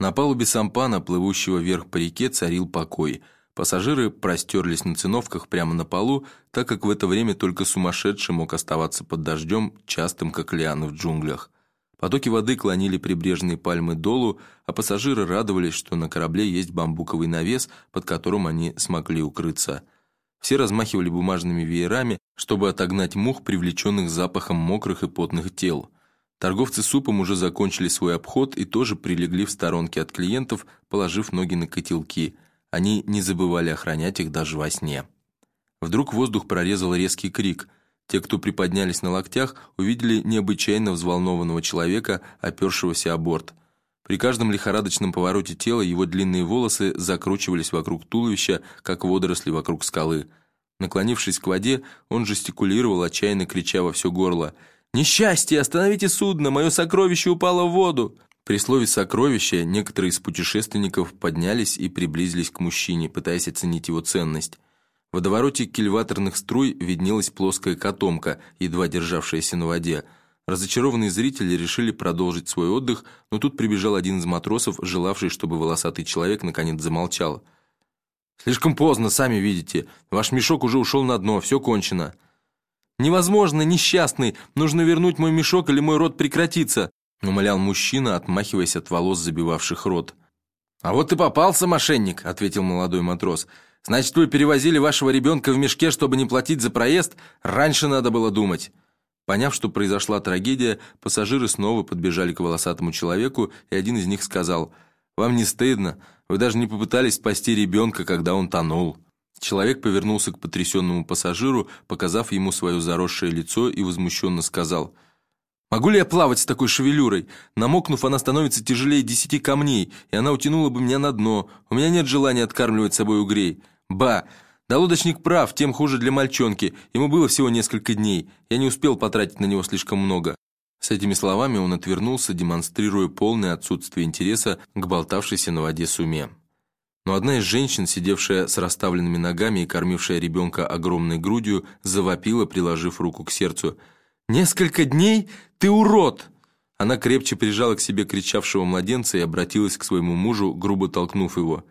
На палубе сампана, плывущего вверх по реке, царил покой. Пассажиры простерлись на циновках прямо на полу, так как в это время только сумасшедший мог оставаться под дождем, частым как лианы в джунглях. Потоки воды клонили прибрежные пальмы долу, а пассажиры радовались, что на корабле есть бамбуковый навес, под которым они смогли укрыться. Все размахивали бумажными веерами, чтобы отогнать мух, привлеченных запахом мокрых и потных тел. Торговцы супом уже закончили свой обход и тоже прилегли в сторонке от клиентов, положив ноги на котелки. Они не забывали охранять их даже во сне. Вдруг воздух прорезал резкий крик. Те, кто приподнялись на локтях, увидели необычайно взволнованного человека, опершегося о борт. При каждом лихорадочном повороте тела его длинные волосы закручивались вокруг туловища, как водоросли вокруг скалы. Наклонившись к воде, он жестикулировал, отчаянно крича во все горло – «Несчастье! Остановите судно! Мое сокровище упало в воду!» При слове «сокровище» некоторые из путешественников поднялись и приблизились к мужчине, пытаясь оценить его ценность. В водовороте кильваторных струй виднелась плоская котомка, едва державшаяся на воде. Разочарованные зрители решили продолжить свой отдых, но тут прибежал один из матросов, желавший, чтобы волосатый человек наконец замолчал. «Слишком поздно, сами видите. Ваш мешок уже ушел на дно, все кончено». «Невозможно, несчастный! Нужно вернуть мой мешок, или мой рот прекратится!» умолял мужчина, отмахиваясь от волос, забивавших рот. «А вот ты попался, мошенник!» — ответил молодой матрос. «Значит, вы перевозили вашего ребенка в мешке, чтобы не платить за проезд? Раньше надо было думать!» Поняв, что произошла трагедия, пассажиры снова подбежали к волосатому человеку, и один из них сказал, «Вам не стыдно? Вы даже не попытались спасти ребенка, когда он тонул». Человек повернулся к потрясенному пассажиру, показав ему свое заросшее лицо и возмущенно сказал «Могу ли я плавать с такой шевелюрой? Намокнув, она становится тяжелее десяти камней, и она утянула бы меня на дно. У меня нет желания откармливать собой угрей. Ба! Да лодочник прав, тем хуже для мальчонки. Ему было всего несколько дней. Я не успел потратить на него слишком много». С этими словами он отвернулся, демонстрируя полное отсутствие интереса к болтавшейся на воде суме но одна из женщин, сидевшая с расставленными ногами и кормившая ребенка огромной грудью, завопила, приложив руку к сердцу. «Несколько дней? Ты урод!» Она крепче прижала к себе кричавшего младенца и обратилась к своему мужу, грубо толкнув его.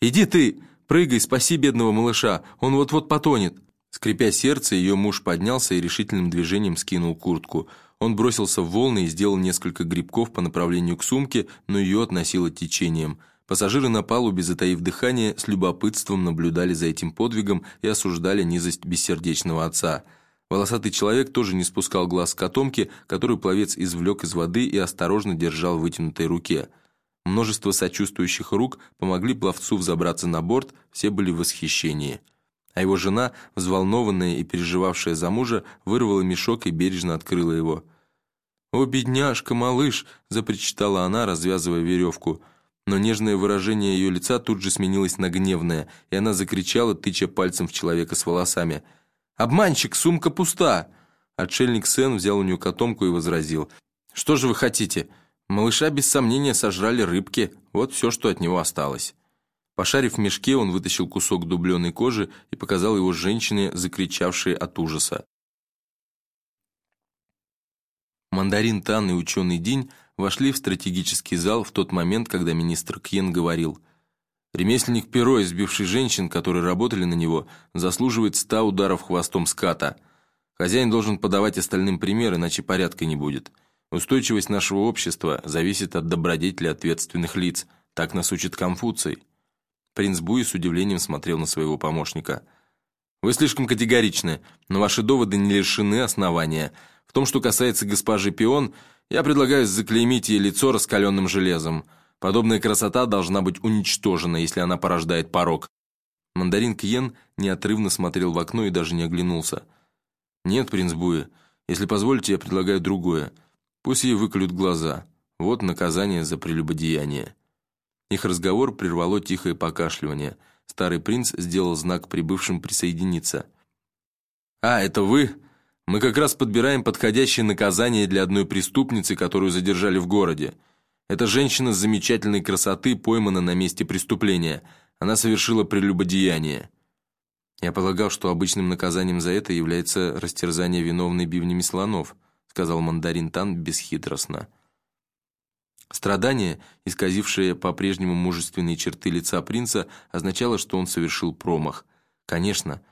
«Иди ты! Прыгай, спаси бедного малыша! Он вот-вот потонет!» Скрипя сердце, ее муж поднялся и решительным движением скинул куртку. Он бросился в волны и сделал несколько грибков по направлению к сумке, но ее относило течением – Пассажиры на палубе, затаив дыхание, с любопытством наблюдали за этим подвигом и осуждали низость бессердечного отца. Волосатый человек тоже не спускал глаз с котомки, которую пловец извлек из воды и осторожно держал в вытянутой руке. Множество сочувствующих рук помогли пловцу взобраться на борт, все были в восхищении. А его жена, взволнованная и переживавшая за мужа, вырвала мешок и бережно открыла его. «О, бедняжка, малыш!» – запричитала она, развязывая веревку – но нежное выражение ее лица тут же сменилось на гневное, и она закричала, тыча пальцем в человека с волосами. «Обманщик, сумка пуста!» Отшельник Сен взял у нее котомку и возразил. «Что же вы хотите? Малыша без сомнения сожрали рыбки, вот все, что от него осталось». Пошарив в мешке, он вытащил кусок дубленой кожи и показал его женщине, закричавшей от ужаса. Мандарин Тан и ученый Динь вошли в стратегический зал в тот момент, когда министр Кьен говорил «Ремесленник Перо, избивший женщин, которые работали на него, заслуживает ста ударов хвостом ската. Хозяин должен подавать остальным пример, иначе порядка не будет. Устойчивость нашего общества зависит от добродетели ответственных лиц, так нас учит Конфуций». Принц Буи с удивлением смотрел на своего помощника. «Вы слишком категоричны, но ваши доводы не лишены основания. В том, что касается госпожи Пион, я предлагаю заклеймить ей лицо раскаленным железом. Подобная красота должна быть уничтожена, если она порождает порог». Мандарин Кьен неотрывно смотрел в окно и даже не оглянулся. «Нет, принц Буи, если позволите, я предлагаю другое. Пусть ей выколют глаза. Вот наказание за прелюбодеяние». Их разговор прервало тихое покашливание. Старый принц сделал знак прибывшим присоединиться. «А, это вы?» Мы как раз подбираем подходящее наказание для одной преступницы, которую задержали в городе. Эта женщина с замечательной красоты поймана на месте преступления. Она совершила прелюбодеяние. Я полагал, что обычным наказанием за это является растерзание виновной бивнями слонов, сказал мандарин Тан бесхитростно. Страдание, исказившее по-прежнему мужественные черты лица принца, означало, что он совершил промах. Конечно,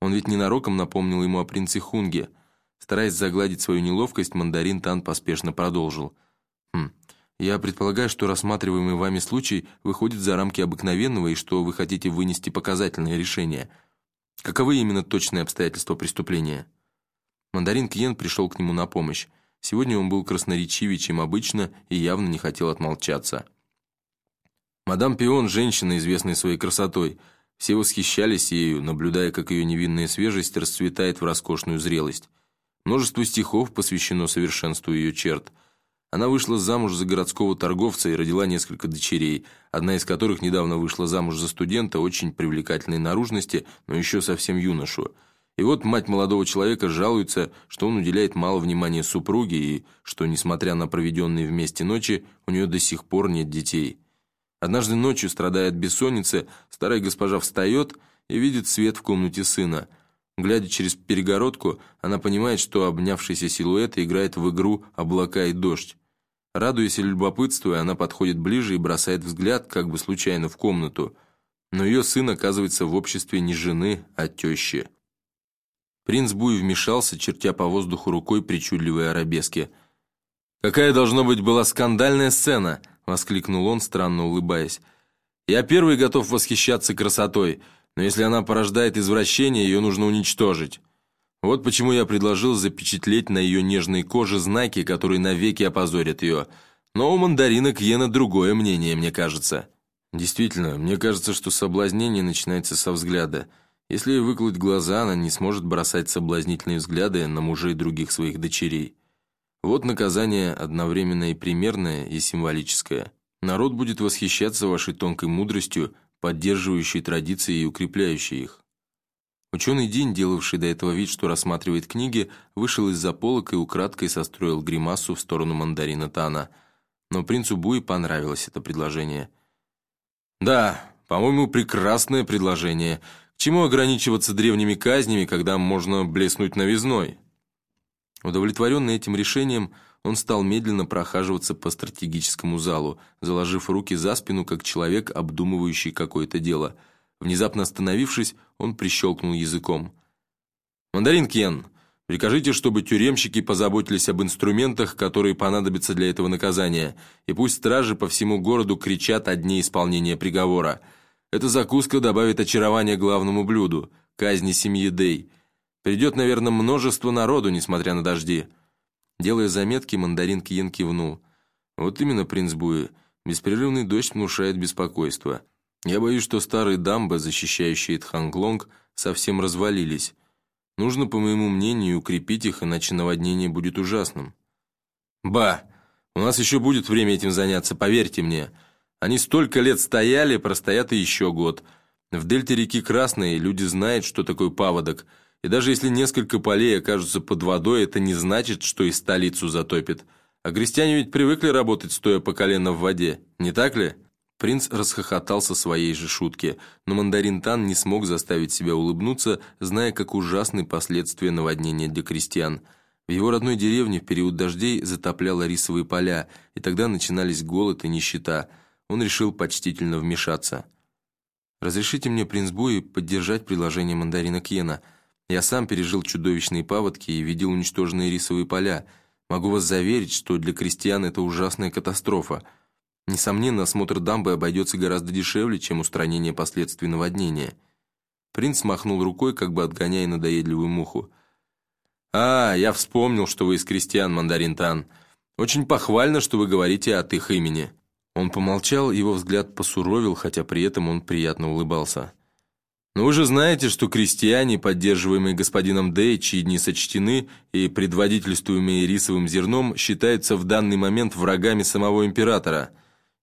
он ведь ненароком напомнил ему о принце Хунге. Стараясь загладить свою неловкость, мандарин Тан поспешно продолжил. «Хм, я предполагаю, что рассматриваемый вами случай выходит за рамки обыкновенного и что вы хотите вынести показательное решение. Каковы именно точные обстоятельства преступления?» Мандарин Кьен пришел к нему на помощь. Сегодня он был красноречивее, чем обычно, и явно не хотел отмолчаться. Мадам Пион – женщина, известная своей красотой. Все восхищались ею, наблюдая, как ее невинная свежесть расцветает в роскошную зрелость. Множество стихов посвящено совершенству ее черт. Она вышла замуж за городского торговца и родила несколько дочерей, одна из которых недавно вышла замуж за студента очень привлекательной наружности, но еще совсем юношу – и вот мать молодого человека жалуется, что он уделяет мало внимания супруге и что, несмотря на проведенные вместе ночи, у нее до сих пор нет детей. Однажды ночью, страдая от бессонницы, старая госпожа встает и видит свет в комнате сына. Глядя через перегородку, она понимает, что обнявшийся силуэт играет в игру «Облака и дождь». Радуясь и любопытствуя, она подходит ближе и бросает взгляд, как бы случайно, в комнату. Но ее сын оказывается в обществе не жены, а тещи. Принц Буй вмешался, чертя по воздуху рукой причудливые арабески. «Какая, должно быть, была скандальная сцена!» — воскликнул он, странно улыбаясь. «Я первый готов восхищаться красотой, но если она порождает извращение, ее нужно уничтожить. Вот почему я предложил запечатлеть на ее нежной коже знаки, которые навеки опозорят ее. Но у мандарина Кьена другое мнение, мне кажется». «Действительно, мне кажется, что соблазнение начинается со взгляда». Если выклать глаза, она не сможет бросать соблазнительные взгляды на мужей других своих дочерей. Вот наказание одновременно и примерное, и символическое. Народ будет восхищаться вашей тонкой мудростью, поддерживающей традиции и укрепляющей их. Ученый Дин, делавший до этого вид, что рассматривает книги, вышел из-за полок и украдкой состроил гримасу в сторону мандарина Тана. Но принцу Буи понравилось это предложение. «Да, по-моему, прекрасное предложение», чему ограничиваться древними казнями, когда можно блеснуть новизной? Удовлетворенный этим решением, он стал медленно прохаживаться по стратегическому залу, заложив руки за спину, как человек, обдумывающий какое-то дело. Внезапно остановившись, он прищелкнул языком. «Мандарин Кен, прикажите, чтобы тюремщики позаботились об инструментах, которые понадобятся для этого наказания, и пусть стражи по всему городу кричат о дне исполнения приговора». Эта закуска добавит очарования главному блюду – казни семьи Дэй. Придет, наверное, множество народу, несмотря на дожди». Делая заметки, мандарин Киен кивнул. «Вот именно, принц Буи, беспрерывный дождь внушает беспокойство. Я боюсь, что старые дамбы, защищающие Тханглонг, совсем развалились. Нужно, по моему мнению, укрепить их, иначе наводнение будет ужасным». «Ба! У нас еще будет время этим заняться, поверьте мне!» Они столько лет стояли, простоят и еще год. В дельте реки Красной люди знают, что такое паводок, и даже если несколько полей окажутся под водой, это не значит, что и столицу затопит. А крестьяне ведь привыкли работать, стоя по колено в воде, не так ли?» Принц расхохотался своей же шутке, но мандарин Тан не смог заставить себя улыбнуться, зная, как ужасны последствия наводнения для крестьян. В его родной деревне в период дождей затопляло рисовые поля, и тогда начинались голод и нищета – он решил почтительно вмешаться. «Разрешите мне, принц Буи, поддержать предложение мандарина Кьена. Я сам пережил чудовищные паводки и видел уничтоженные рисовые поля. Могу вас заверить, что для крестьян это ужасная катастрофа. Несомненно, осмотр дамбы обойдется гораздо дешевле, чем устранение последствий наводнения». Принц махнул рукой, как бы отгоняя надоедливую муху. «А, я вспомнил, что вы из крестьян, мандарин Тан. Очень похвально, что вы говорите от их имени». Он помолчал, его взгляд посуровил, хотя при этом он приятно улыбался. «Но вы же знаете, что крестьяне, поддерживаемые господином Дэй, чьи дни сочтены, и предводительствуемые рисовым зерном, считаются в данный момент врагами самого императора.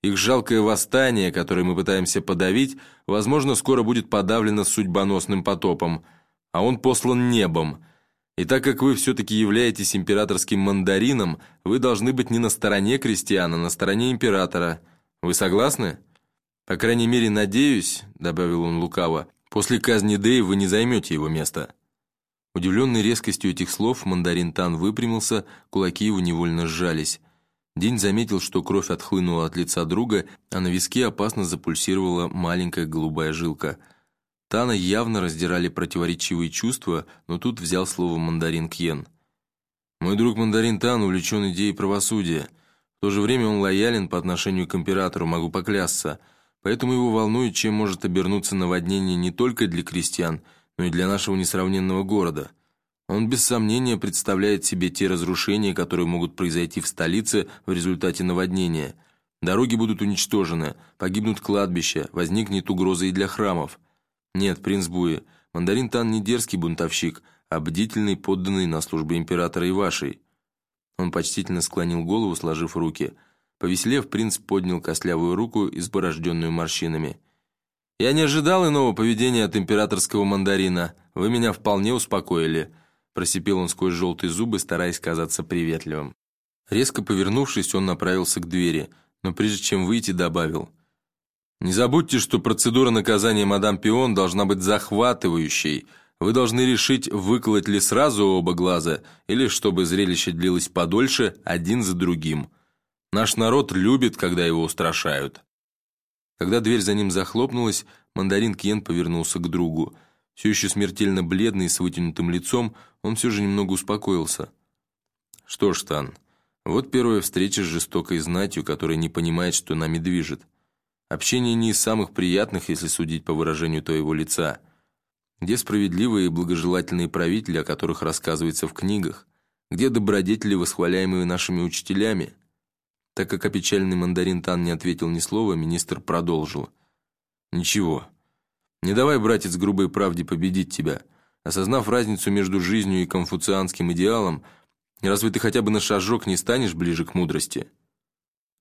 Их жалкое восстание, которое мы пытаемся подавить, возможно, скоро будет подавлено судьбоносным потопом, а он послан небом». И так как вы все-таки являетесь императорским мандарином, вы должны быть не на стороне крестьян, а на стороне императора. Вы согласны? По крайней мере, надеюсь, добавил он лукаво, после казни Дэй вы не займете его место. Удивленный резкостью этих слов, мандарин Тан выпрямился, кулаки его невольно сжались. День заметил, что кровь отхлынула от лица друга, а на виске опасно запульсировала маленькая голубая жилка. Тана явно раздирали противоречивые чувства, но тут взял слово мандарин Кьен. «Мой друг мандарин Тан увлечен идеей правосудия. В то же время он лоялен по отношению к императору, могу поклясться. Поэтому его волнует, чем может обернуться наводнение не только для крестьян, но и для нашего несравненного города». Он без сомнения представляет себе те разрушения, которые могут произойти в столице в результате наводнения. Дороги будут уничтожены, погибнут кладбища, возникнет угроза и для храмов. Нет, принц Буи, мандарин Тан не дерзкий бунтовщик, а бдительный подданный на службе императора и вашей. Он почтительно склонил голову, сложив руки. Повеселев, принц поднял костлявую руку, изборожденную морщинами. «Я не ожидал иного поведения от императорского мандарина. Вы меня вполне успокоили». Просипел он сквозь желтые зубы, стараясь казаться приветливым. Резко повернувшись, он направился к двери, но прежде чем выйти, добавил. «Не забудьте, что процедура наказания мадам Пион должна быть захватывающей. Вы должны решить, выколоть ли сразу оба глаза, или, чтобы зрелище длилось подольше, один за другим. Наш народ любит, когда его устрашают». Когда дверь за ним захлопнулась, мандарин Кен повернулся к другу. Все еще смертельно бледный, с вытянутым лицом, он все же немного успокоился. «Что ж, Тан, вот первая встреча с жестокой знатью, которая не понимает, что нами движет. Общение не из самых приятных, если судить по выражению твоего лица. Где справедливые и благожелательные правители, о которых рассказывается в книгах? Где добродетели, восхваляемые нашими учителями?» Так как опечаленный мандарин Тан не ответил ни слова, министр продолжил. «Ничего, не давай, братец, грубой правде победить тебя. Осознав разницу между жизнью и конфуцианским идеалом, разве ты хотя бы на шажок не станешь ближе к мудрости?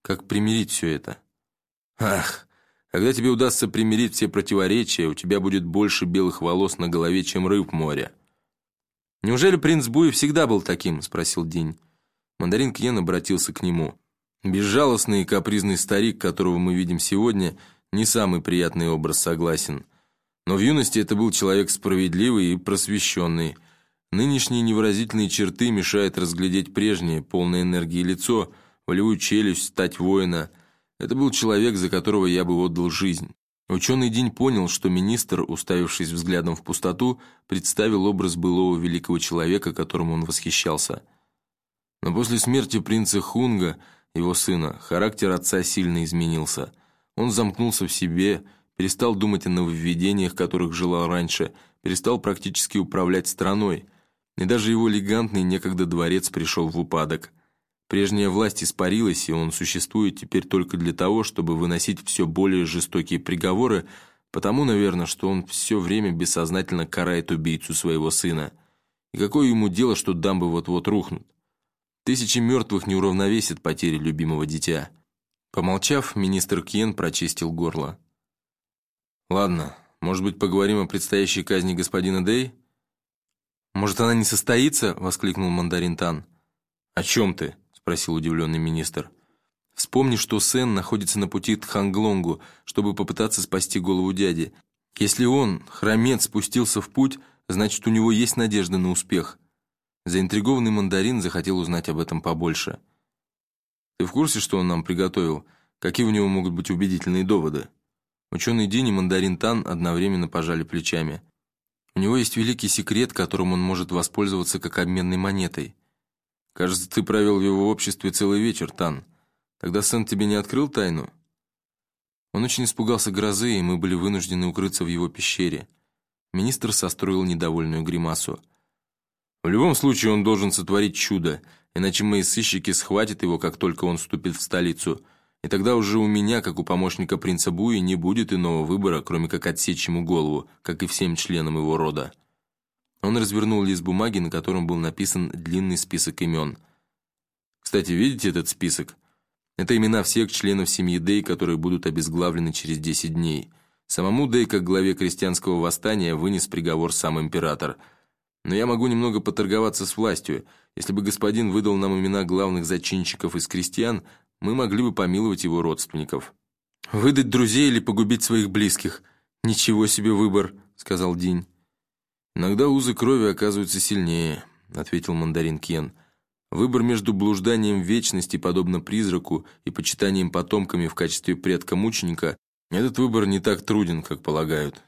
Как примирить все это? Ах, когда тебе удастся примирить все противоречия, у тебя будет больше белых волос на голове, чем рыб моря. «Неужели принц Буи всегда был таким?» – спросил День. Мандарин Кьен обратился к нему. «Безжалостный и капризный старик, которого мы видим сегодня, не самый приятный образ, согласен. Но в юности это был человек справедливый и просвещенный. Нынешние невыразительные черты мешают разглядеть прежнее, полное энергии лицо, волевую челюсть, стать воина. Это был человек, за которого я бы отдал жизнь. Ученый день понял, что министр, уставившись взглядом в пустоту, представил образ былого великого человека, которому он восхищался. Но после смерти принца Хунга, его сына, характер отца сильно изменился. Он замкнулся в себе перестал думать о нововведениях, которых желал раньше, перестал практически управлять страной, и даже его элегантный некогда дворец пришел в упадок. Прежняя власть испарилась, и он существует теперь только для того, чтобы выносить все более жестокие приговоры, потому, наверное, что он все время бессознательно карает убийцу своего сына. И какое ему дело, что дамбы вот-вот рухнут? Тысячи мертвых не уравновесят потери любимого дитя. Помолчав, министр Кен прочистил горло. «Ладно, может быть, поговорим о предстоящей казни господина Дэй?» «Может, она не состоится?» — воскликнул мандарин Тан. «О чем ты?» — спросил удивленный министр. «Вспомни, что Сен находится на пути к Ханглонгу, чтобы попытаться спасти голову дяди. Если он, хромец, спустился в путь, значит, у него есть надежда на успех». Заинтригованный мандарин захотел узнать об этом побольше. «Ты в курсе, что он нам приготовил? Какие у него могут быть убедительные доводы?» Ученый Дин и мандарин Тан одновременно пожали плечами. У него есть великий секрет, которым он может воспользоваться как обменной монетой. Кажется, ты провел в его обществе целый вечер, Тан. Тогда Сэн тебе не открыл тайну? Он очень испугался грозы, и мы были вынуждены укрыться в его пещере. Министр состроил недовольную гримасу. В любом случае он должен сотворить чудо, иначе мои сыщики схватят его, как только он вступит в столицу – и тогда уже у меня, как у помощника принца Буи, не будет иного выбора, кроме как отсечь ему голову, как и всем членам его рода. Он развернул лист бумаги, на котором был написан длинный список имен. Кстати, видите этот список? Это имена всех членов семьи Дэй, которые будут обезглавлены через 10 дней. Самому Дэй, как главе крестьянского восстания, вынес приговор сам император. Но я могу немного поторговаться с властью. Если бы господин выдал нам имена главных зачинщиков из крестьян, мы могли бы помиловать его родственников. «Выдать друзей или погубить своих близких? Ничего себе выбор», — сказал Динь. «Иногда узы крови оказываются сильнее», — ответил мандарин Кен. Выбор между блужданием в вечности, подобно призраку, и почитанием потомками в качестве предка-мученика, этот выбор не так труден, как полагают.